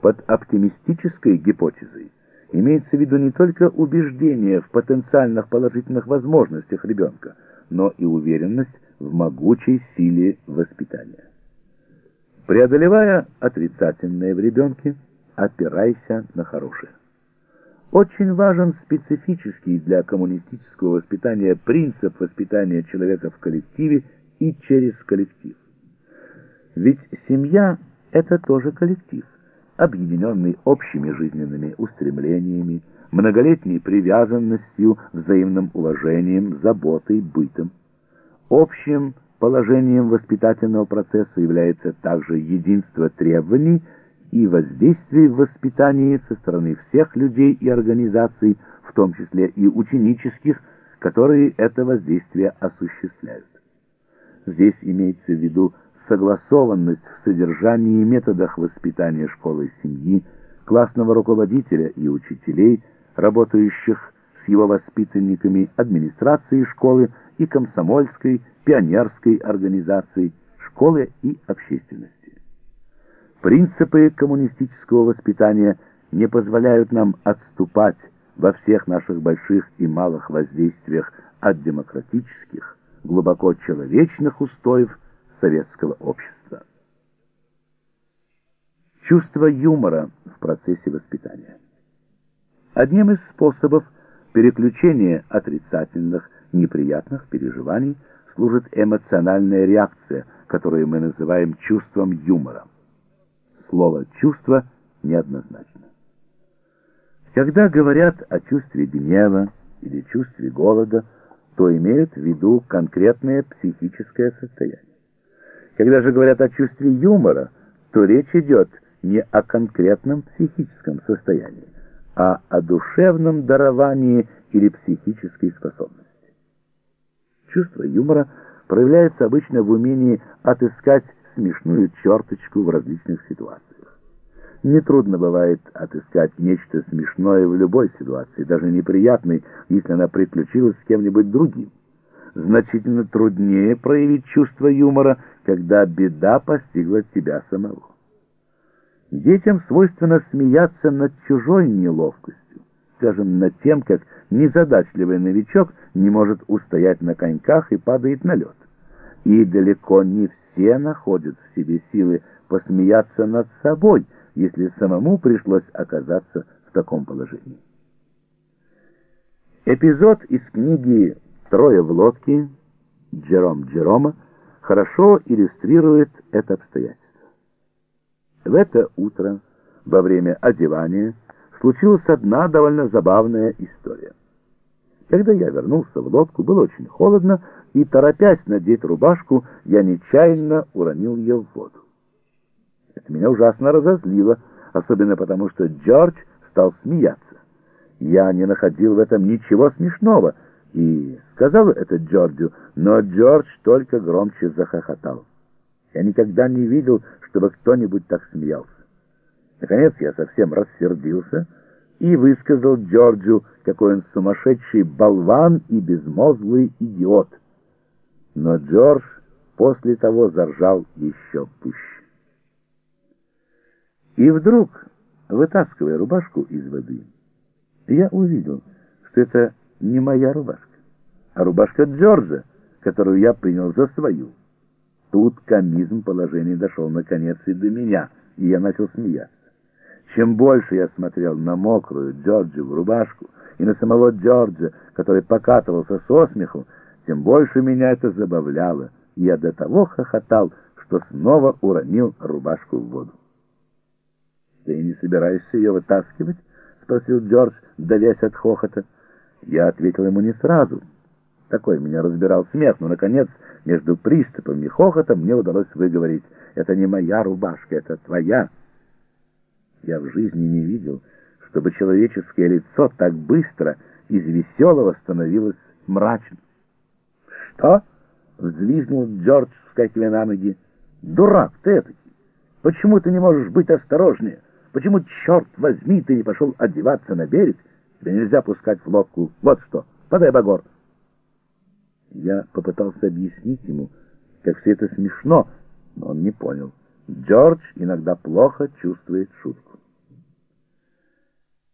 Под оптимистической гипотезой имеется в виду не только убеждение в потенциальных положительных возможностях ребенка, но и уверенность в могучей силе воспитания. Преодолевая отрицательное в ребенке, опирайся на хорошее. Очень важен специфический для коммунистического воспитания принцип воспитания человека в коллективе и через коллектив. Ведь семья – это тоже коллектив объединенный общими жизненными устремлениями, многолетней привязанностью, взаимным уважением, заботой, бытом. Общим положением воспитательного процесса является также единство требований и воздействий в воспитании со стороны всех людей и организаций, в том числе и ученических, которые это воздействие осуществляют. Здесь имеется в виду согласованность в содержании и методах воспитания школы семьи, классного руководителя и учителей, работающих с его воспитанниками администрации школы и комсомольской, пионерской организации школы и общественности. Принципы коммунистического воспитания не позволяют нам отступать во всех наших больших и малых воздействиях от демократических, глубоко человечных устоев советского общества. Чувство юмора в процессе воспитания. Одним из способов переключения отрицательных, неприятных переживаний служит эмоциональная реакция, которую мы называем чувством юмора. Слово «чувство» неоднозначно. Когда говорят о чувстве гнева или чувстве голода, то имеют в виду конкретное психическое состояние. Когда же говорят о чувстве юмора, то речь идет не о конкретном психическом состоянии, а о душевном даровании или психической способности. Чувство юмора проявляется обычно в умении отыскать смешную черточку в различных ситуациях. Нетрудно бывает отыскать нечто смешное в любой ситуации, даже неприятной, если она приключилась с кем-нибудь другим значительно труднее проявить чувство юмора, когда беда постигла тебя самого. Детям свойственно смеяться над чужой неловкостью, скажем, над тем, как незадачливый новичок не может устоять на коньках и падает на лед. И далеко не все находят в себе силы посмеяться над собой, если самому пришлось оказаться в таком положении. Эпизод из книги Трое в лодке Джером Джерома хорошо иллюстрирует это обстоятельство. В это утро, во время одевания, случилась одна довольно забавная история. Когда я вернулся в лодку, было очень холодно, и, торопясь надеть рубашку, я нечаянно уронил ее в воду. Это меня ужасно разозлило, особенно потому, что Джордж стал смеяться. Я не находил в этом ничего смешного — и сказал это Джорджу, но Джордж только громче захохотал. Я никогда не видел, чтобы кто-нибудь так смеялся. Наконец я совсем рассердился и высказал Джорджу, какой он сумасшедший болван и безмозглый идиот. Но Джордж после того заржал еще пуще. И вдруг, вытаскивая рубашку из воды, я увидел, что это не моя рубашка, а рубашка Джорджа, которую я принял за свою. Тут комизм положения дошел наконец и до меня, и я начал смеяться. Чем больше я смотрел на мокрую Джорджеву рубашку и на самого Джорджа, который покатывался со смеху, тем больше меня это забавляло, и я до того хохотал, что снова уронил рубашку в воду. «Ты не собираешься ее вытаскивать?» — спросил Джордж, давясь от хохота. Я ответил ему не сразу. Такой меня разбирал смех, но, наконец, между приступом и хохотом мне удалось выговорить. «Это не моя рубашка, это твоя». Я в жизни не видел, чтобы человеческое лицо так быстро из веселого становилось мрачным. «Что?» — взвизгнул Джордж, вскакивая на ноги. «Дурак ты этакий! Почему ты не можешь быть осторожнее? Почему, черт возьми, ты не пошел одеваться на берег?» Тебя нельзя пускать в лодку. Вот что. Подай багор. Я попытался объяснить ему, как все это смешно, но он не понял. Джордж иногда плохо чувствует шутку.